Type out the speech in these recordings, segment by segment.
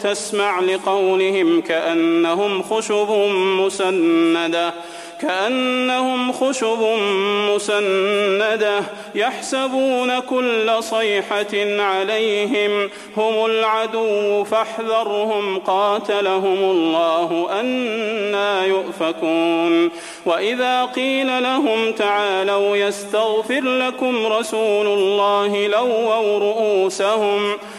تسمع لقولهم كأنهم خشب مسندة كأنهم خشب مسندة يحسبون كل صيحة عليهم هم العدو فاحذرهم قاتلهم الله أنا يؤفكون. وإذا قيل لهم تعالوا يستغفر لكم رسول الله لووا رؤوسهم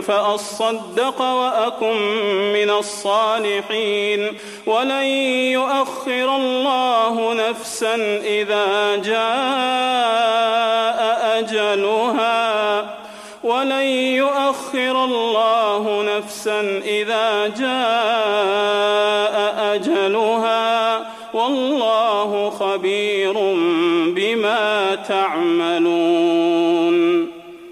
فأصدق وأكن من الصالحين. ولن يؤخر الله نفسا إذا جاء أجلها. ولن يؤخر الله نفسا إذا جاء أجلها. والله خبير بما تعملون.